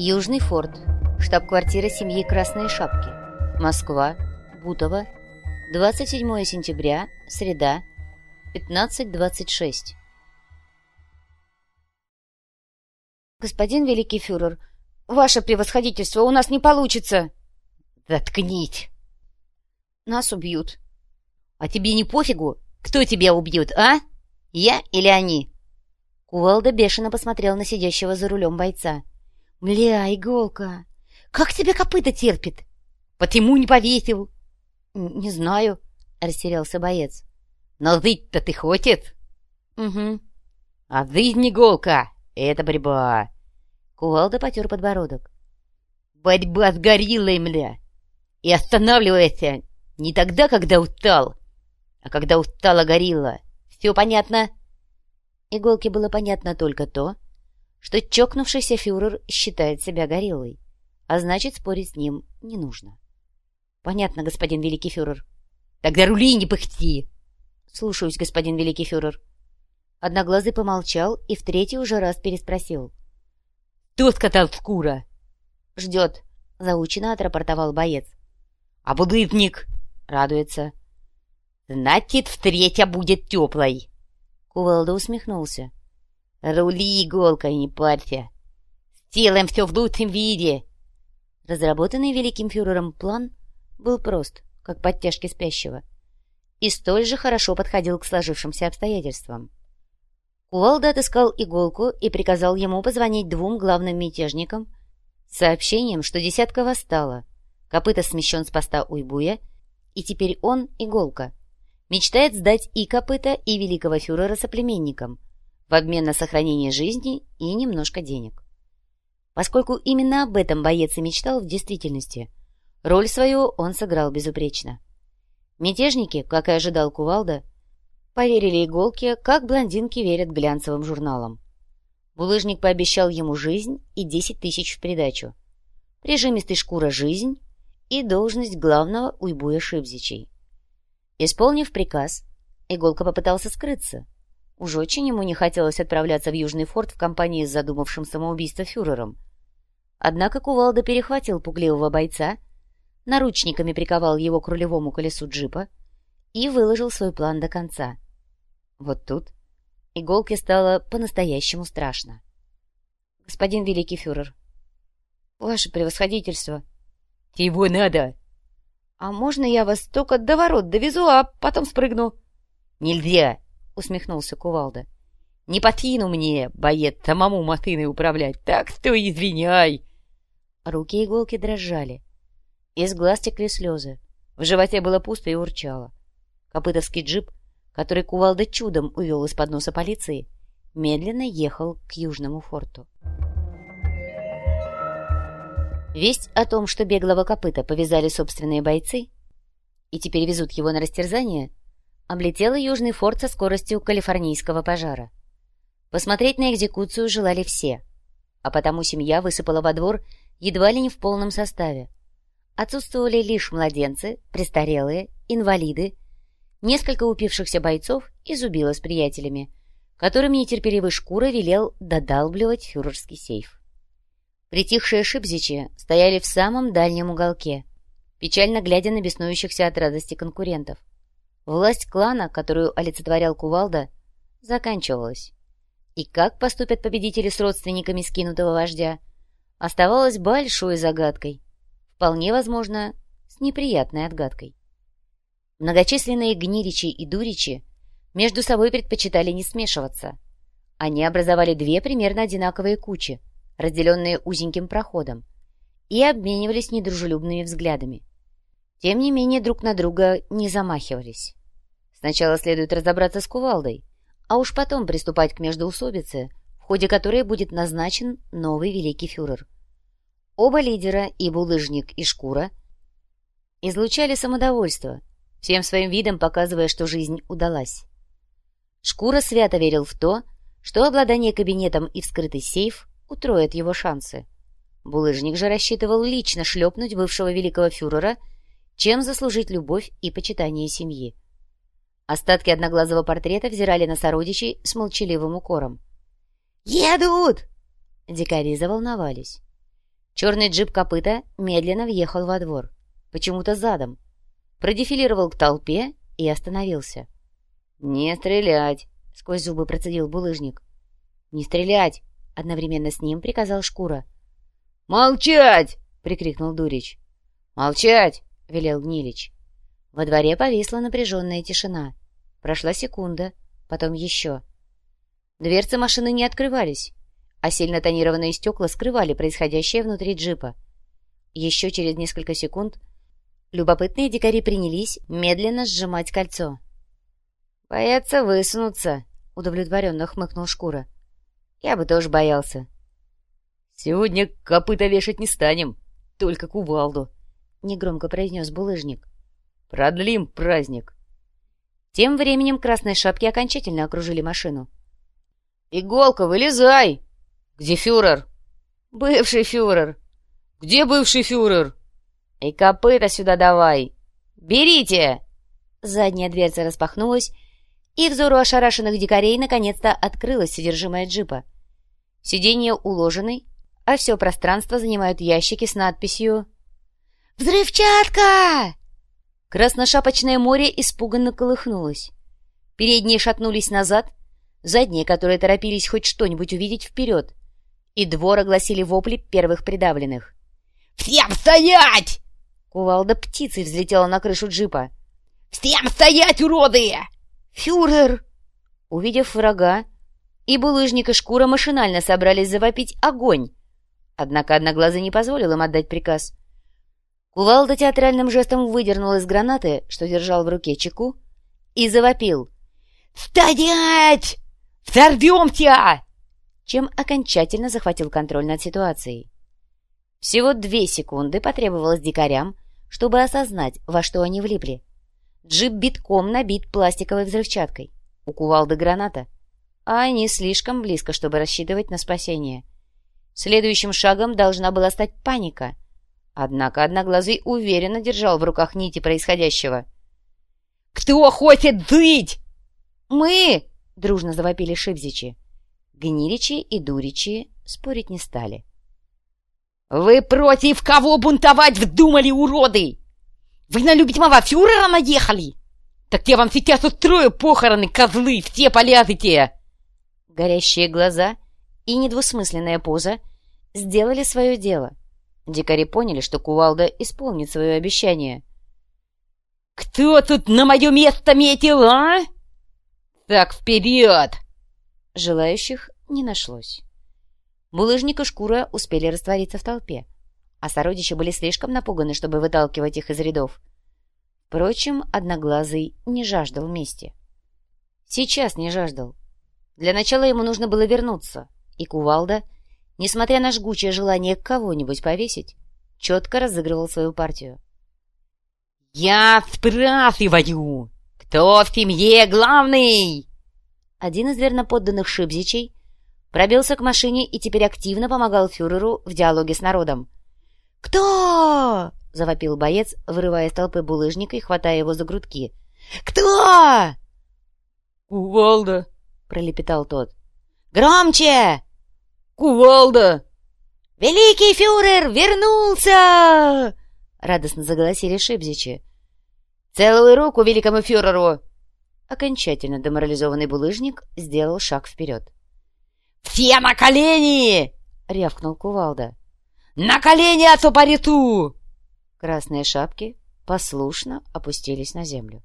Южный форт. Штаб-квартира семьи Красной Шапки. Москва. Бутово. 27 сентября. Среда. 15.26. «Господин великий фюрер, ваше превосходительство, у нас не получится!» «Заткнись!» «Нас убьют». «А тебе не пофигу, кто тебя убьет, а? Я или они?» Кувалда бешено посмотрел на сидящего за рулем бойца. «Мля, иголка! Как тебя копыта терпит? Потому не повесил!» «Не знаю», — растерялся боец. «Но жить-то ты хочешь?» «Угу». «А жизнь иголка — это борьба!» Кувалда потер подбородок. «Борьба с гориллой, мля! И останавливайся не тогда, когда устал, а когда устала горилла. Все понятно?» Иголке было понятно только то, что чокнувшийся фюрер считает себя гориллой, а значит, спорить с ним не нужно. — Понятно, господин великий фюрер. — Тогда рули не пыхти! — Слушаюсь, господин великий фюрер. Одноглазый помолчал и в третий уже раз переспросил. — Кто скатал скура? — Ждет, — заучено отрапортовал боец. — А будытник? — радуется. — Значит, встреча будет теплой. Кувалда усмехнулся. «Рули иголкой, не парься! Сделаем все в лучшем виде!» Разработанный великим фюрером план был прост, как подтяжки спящего, и столь же хорошо подходил к сложившимся обстоятельствам. Кувалда отыскал иголку и приказал ему позвонить двум главным мятежникам с сообщением, что десятка восстала, копыта смещен с поста Уйбуя, и теперь он, иголка, мечтает сдать и копыта, и великого фюрера соплеменникам в обмен на сохранение жизни и немножко денег. Поскольку именно об этом боец и мечтал в действительности, роль свою он сыграл безупречно. Мятежники, как и ожидал Кувалда, поверили иголке, как блондинки верят глянцевым журналам. Булыжник пообещал ему жизнь и десять тысяч в придачу, прижимистый шкура жизнь и должность главного уйбуя Шибзичей. Исполнив приказ, Иголка попытался скрыться. Уж очень ему не хотелось отправляться в Южный форт в компании с задумавшим самоубийство фюрером. Однако Кувалда перехватил пугливого бойца, наручниками приковал его к рулевому колесу джипа и выложил свой план до конца. Вот тут Иголке стало по-настоящему страшно. — Господин великий фюрер, ваше превосходительство. — Чего надо? «А можно я вас только до ворот довезу, а потом спрыгну?» «Нельзя!» — усмехнулся Кувалда. «Не подкину мне, боец, самому машиной управлять, так что извиняй!» Руки иголки дрожали. Из глаз текли слезы. В животе было пусто и урчало. Копытовский джип, который Кувалда чудом увел из-под носа полиции, медленно ехал к Южному форту. Весть о том, что беглого копыта повязали собственные бойцы и теперь везут его на растерзание, облетела Южный форт со скоростью калифорнийского пожара. Посмотреть на экзекуцию желали все, а потому семья высыпала во двор едва ли не в полном составе. Отсутствовали лишь младенцы, престарелые, инвалиды, несколько упившихся бойцов и зубила с приятелями, которым нетерпеливый шкура велел додалбливать фюрерский сейф. Притихшие шибзичи стояли в самом дальнем уголке, печально глядя на беснующихся от радости конкурентов. Власть клана, которую олицетворял Кувалда, заканчивалась. И как поступят победители с родственниками скинутого вождя, оставалось большой загадкой. Вполне возможно, с неприятной отгадкой. Многочисленные гниричи и дуричи между собой предпочитали не смешиваться. Они образовали две примерно одинаковые кучи, разделенные узеньким проходом, и обменивались недружелюбными взглядами. Тем не менее, друг на друга не замахивались. Сначала следует разобраться с кувалдой, а уж потом приступать к междоусобице, в ходе которой будет назначен новый великий фюрер. Оба лидера, и булыжник, и шкура, излучали самодовольство, всем своим видом показывая, что жизнь удалась. Шкура свято верил в то, что обладание кабинетом и вскрытый сейф утроит его шансы. Булыжник же рассчитывал лично шлепнуть бывшего великого фюрера, чем заслужить любовь и почитание семьи. Остатки одноглазого портрета взирали на сородичей с молчаливым укором. «Едут!» Дикари заволновались. Черный джип копыта медленно въехал во двор, почему-то задом, продефилировал к толпе и остановился. «Не стрелять!» — сквозь зубы процедил булыжник. «Не стрелять!» — одновременно с ним приказал Шкура. «Молчать!» — прикрикнул Дурич. «Молчать!» — велел Гнилич. Во дворе повисла напряженная тишина. Прошла секунда, потом еще. Дверцы машины не открывались, а сильно тонированные стекла скрывали происходящее внутри джипа. Еще через несколько секунд любопытные дикари принялись медленно сжимать кольцо. «Боятся высунуться», — удовлетворенно хмыкнул Шкура. «Я бы тоже боялся». «Сегодня копыта вешать не станем, только кувалду», — негромко произнес булыжник. «Продлим праздник». Тем временем красные шапки окончательно окружили машину. «Иголка, вылезай!» «Где фюрер?» «Бывший фюрер». «Где бывший фюрер?» «И копыта сюда давай! Берите!» Задняя дверца распахнулась, и взору ошарашенных дикарей наконец-то открылось содержимое джипа. Сиденья уложены, а все пространство занимают ящики с надписью «Взрывчатка!». Красношапочное море испуганно колыхнулось. Передние шатнулись назад, задние, которые торопились хоть что-нибудь увидеть, вперед, и двор огласили вопли первых придавленных. «Всем стоять!» Кувалда птицей взлетела на крышу джипа. «Всем стоять, уроды!» «Фюрер!» Увидев врага, и булыжник и шкура машинально собрались завопить огонь. Однако Одноглазый не позволил им отдать приказ. Кувалда театральным жестом выдернул из гранаты, что держал в руке чеку, и завопил. «Стоять! Взорвемся!» чем окончательно захватил контроль над ситуацией. Всего две секунды потребовалось дикарям, чтобы осознать, во что они влипли. Джип битком набит пластиковой взрывчаткой. У кувалды граната. А они слишком близко, чтобы рассчитывать на спасение. Следующим шагом должна была стать паника. Однако Одноглазый уверенно держал в руках нити происходящего. «Кто хочет жить?» «Мы!» — дружно завопили Шибзичи. Гниличи и Дуричи спорить не стали. «Вы против кого бунтовать вдумали, уроды? Вы на любимого фюрера наехали? Так я вам сейчас устрою похороны, козлы, все полязите!» Горящие глаза и недвусмысленная поза сделали свое дело. Дикари поняли, что Кувалда исполнит свое обещание. «Кто тут на мое место метил, а?» «Так, вперед!» Желающих не нашлось. Булыжник и шкура успели раствориться в толпе, а сородичи были слишком напуганы, чтобы выталкивать их из рядов. Впрочем, Одноглазый не жаждал мести. Сейчас не жаждал. Для начала ему нужно было вернуться, и Кувалда, несмотря на жгучее желание кого-нибудь повесить, четко разыгрывал свою партию. «Я спрашиваю, кто в семье главный?» Один из верноподданных шибзичей пробился к машине и теперь активно помогал фюреру в диалоге с народом. «Кто?» — завопил боец, вырывая из толпы булыжника и хватая его за грудки. «Кто?» «Кувалда!» — пролепетал тот. «Громче!» «Кувалда!» «Великий фюрер вернулся!» — радостно заголосили шибзичи. «Целую руку великому фюреру!» Окончательно деморализованный булыжник сделал шаг вперед. «Все на колени!» — рявкнул кувалда. «На колени, отцу Красные шапки послушно опустились на землю.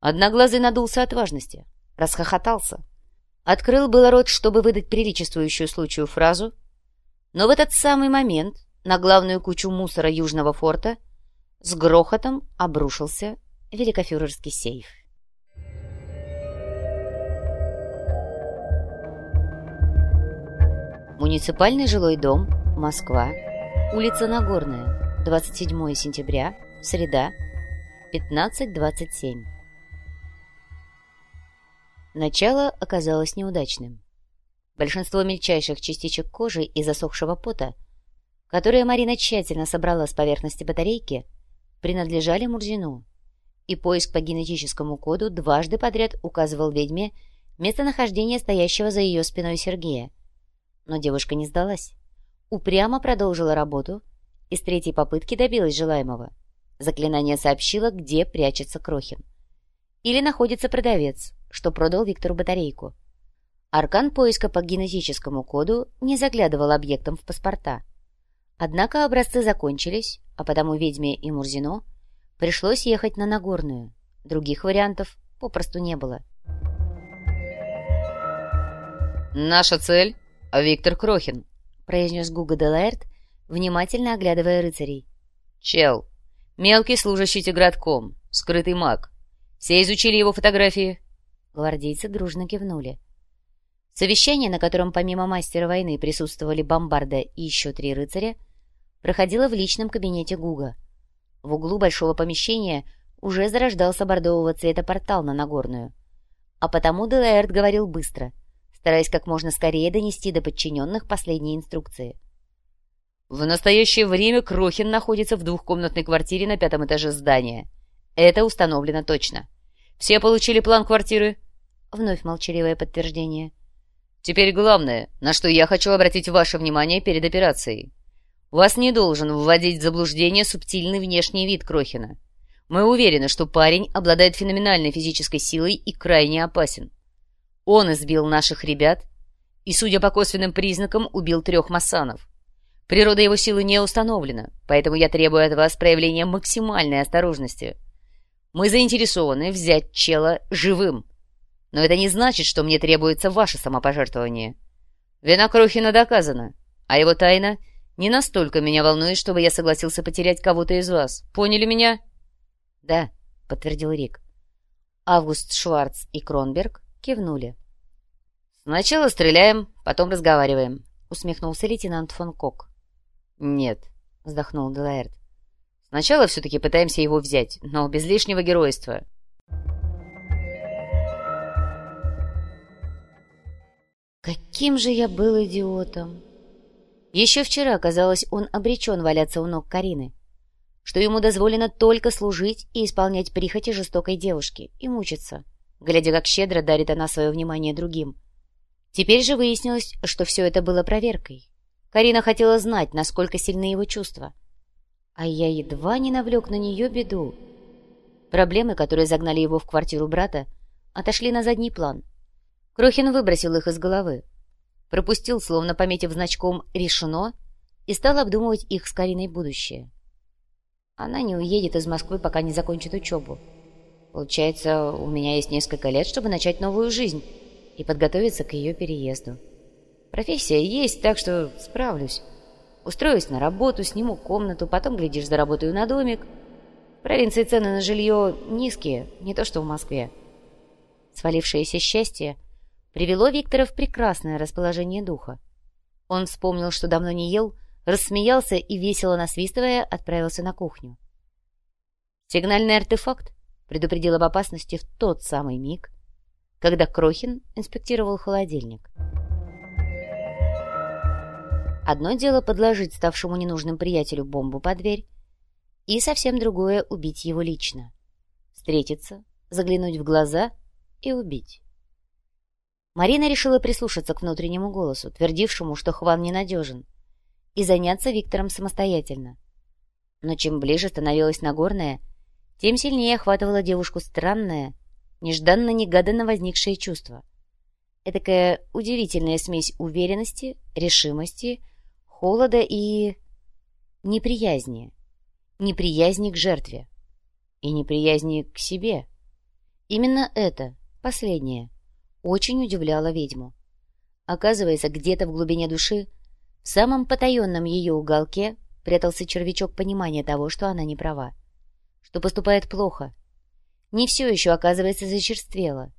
Одноглазый надулся от важности, расхохотался. Открыл было рот, чтобы выдать приличествующую случаю фразу, но в этот самый момент на главную кучу мусора Южного форта с грохотом обрушился великофюрерский сейф. Муниципальный жилой дом, Москва, улица Нагорная, 27 сентября, среда, 15.27. Начало оказалось неудачным. Большинство мельчайших частичек кожи и засохшего пота, которые Марина тщательно собрала с поверхности батарейки, принадлежали Мурзину, и поиск по генетическому коду дважды подряд указывал ведьме местонахождение стоящего за ее спиной Сергея, но девушка не сдалась. упрямо продолжила работу и с третьей попытки добилась желаемого. Заклинание сообщило, где прячется Крохин. Или находится продавец, что продал Виктору батарейку. Аркан поиска по генетическому коду не заглядывал объектам в паспорта. Однако образцы закончились, а потому ведьме и Мурзино пришлось ехать на Нагорную. Других вариантов попросту не было. «Наша цель — Виктор Крохин», — произнес Гуга Делаэрт, внимательно оглядывая рыцарей. «Чел, мелкий служащий тигратком, скрытый маг. Все изучили его фотографии?» Гвардейцы дружно кивнули. Совещание, на котором помимо мастера войны присутствовали Бомбарда и еще три рыцаря, проходило в личном кабинете Гуга. В углу большого помещения уже зарождался бордового цвета портал на Нагорную. А потому Делаэрт говорил быстро, стараясь как можно скорее донести до подчиненных последние инструкции. «В настоящее время Крохин находится в двухкомнатной квартире на пятом этаже здания. Это установлено точно. Все получили план квартиры?» Вновь молчаливое подтверждение. «Теперь главное, на что я хочу обратить ваше внимание перед операцией. Вас не должен вводить в заблуждение субтильный внешний вид Крохина. Мы уверены, что парень обладает феноменальной физической силой и крайне опасен. Он избил наших ребят и, судя по косвенным признакам, убил трех массанов. Природа его силы не установлена, поэтому я требую от вас проявления максимальной осторожности. Мы заинтересованы взять чела живым, но это не значит, что мне требуется ваше самопожертвование. Вина Крохина доказана, а его тайна не настолько меня волнует, чтобы я согласился потерять кого-то из вас. Поняли меня?» «Да», — подтвердил Рик. Август Шварц и Кронберг кивнули. «Сначала стреляем, потом разговариваем», — усмехнулся лейтенант фон Кок. «Нет», — вздохнул Делаэрт. «Сначала все-таки пытаемся его взять, но без лишнего геройства». Каким же я был идиотом! Еще вчера, казалось, он обречен валяться у ног Карины, что ему дозволено только служить и исполнять прихоти жестокой девушки и мучиться, глядя, как щедро дарит она свое внимание другим. Теперь же выяснилось, что все это было проверкой. Карина хотела знать, насколько сильны его чувства. А я едва не навлек на нее беду. Проблемы, которые загнали его в квартиру брата, отошли на задний план. Крохин выбросил их из головы. Пропустил, словно пометив значком «решено», и стал обдумывать их с Кариной будущее. Она не уедет из Москвы, пока не закончит учебу. Получается, у меня есть несколько лет, чтобы начать новую жизнь и подготовиться к ее переезду. Профессия есть, так что справлюсь. Устроюсь на работу, сниму комнату, потом, глядишь, заработаю на домик. В провинции цены на жилье низкие, не то что в Москве. Свалившееся счастье привело Виктора в прекрасное расположение духа. Он вспомнил, что давно не ел, рассмеялся и, весело насвистывая, отправился на кухню. Сигнальный артефакт предупредил об опасности в тот самый миг, когда Крохин инспектировал холодильник. Одно дело подложить ставшему ненужным приятелю бомбу под дверь, и совсем другое — убить его лично. Встретиться, заглянуть в глаза и убить. Марина решила прислушаться к внутреннему голосу, твердившему, что Хван ненадежен, и заняться Виктором самостоятельно. Но чем ближе становилась Нагорная, тем сильнее охватывала девушку странное, нежданно-негаданно возникшее чувство. Этакая удивительная смесь уверенности, решимости, холода и... неприязни. Неприязни к жертве. И неприязни к себе. Именно это, последнее, очень удивляло ведьму. Оказывается, где-то в глубине души, в самом потаенном ее уголке, прятался червячок понимания того, что она не права, что поступает плохо, не все еще, оказывается, зачерствело.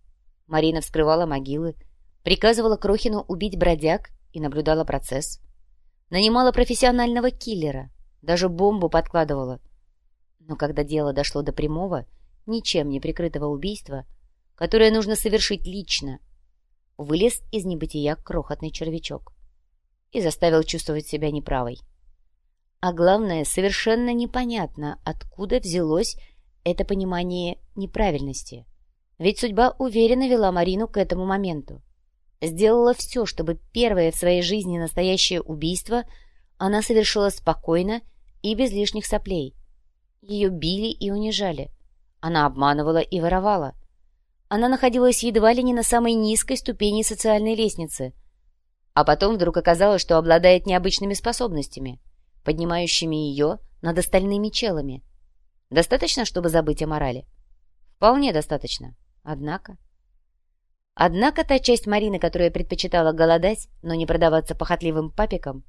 Марина вскрывала могилы, приказывала Крохину убить бродяг и наблюдала процесс. Нанимала профессионального киллера, даже бомбу подкладывала. Но когда дело дошло до прямого, ничем не прикрытого убийства, которое нужно совершить лично, вылез из небытия крохотный червячок и заставил чувствовать себя неправой. А главное, совершенно непонятно, откуда взялось это понимание неправильности. Ведь судьба уверенно вела Марину к этому моменту. Сделала все, чтобы первое в своей жизни настоящее убийство она совершила спокойно и без лишних соплей. Ее били и унижали. Она обманывала и воровала. Она находилась едва ли не на самой низкой ступени социальной лестницы. А потом вдруг оказалось, что обладает необычными способностями, поднимающими ее над остальными челами. Достаточно, чтобы забыть о морали? Вполне достаточно. Однако... Однако та часть Марины, которая предпочитала голодать, но не продаваться похотливым папикам,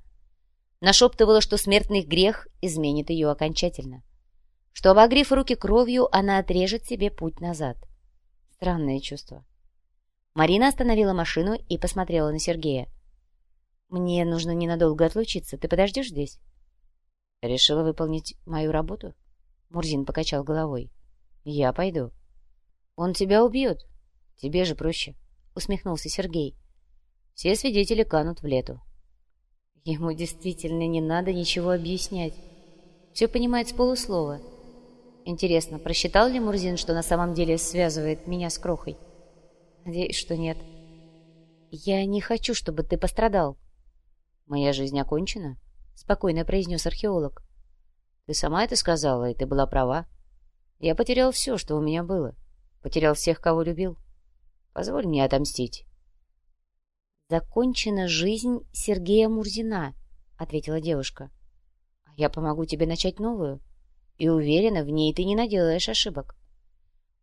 нашептывала, что смертный грех изменит ее окончательно. Что, обогрев руки кровью, она отрежет себе путь назад. Странное чувство. Марина остановила машину и посмотрела на Сергея. «Мне нужно ненадолго отлучиться. Ты подождешь здесь?» «Решила выполнить мою работу?» Мурзин покачал головой. «Я пойду». «Он тебя убьет. Тебе же проще», — усмехнулся Сергей. «Все свидетели канут в лету». Ему действительно не надо ничего объяснять. Все понимает с полуслова. Интересно, просчитал ли Мурзин, что на самом деле связывает меня с Крохой? Надеюсь, что нет. «Я не хочу, чтобы ты пострадал». «Моя жизнь окончена?» — спокойно произнес археолог. «Ты сама это сказала, и ты была права. Я потерял все, что у меня было. Потерял всех, кого любил. Позволь мне отомстить». «Закончена жизнь Сергея Мурзина», — ответила девушка. «А я помогу тебе начать новую, и уверена, в ней ты не наделаешь ошибок».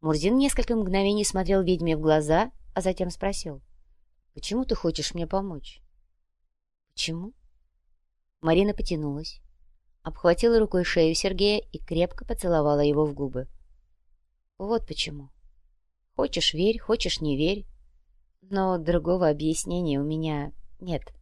Мурзин несколько мгновений смотрел ведьме в глаза, а затем спросил. «Почему ты хочешь мне помочь?» «Почему?» Марина потянулась, обхватила рукой шею Сергея и крепко поцеловала его в губы. «Вот почему. Хочешь — верь, хочешь — не верь, но другого объяснения у меня нет.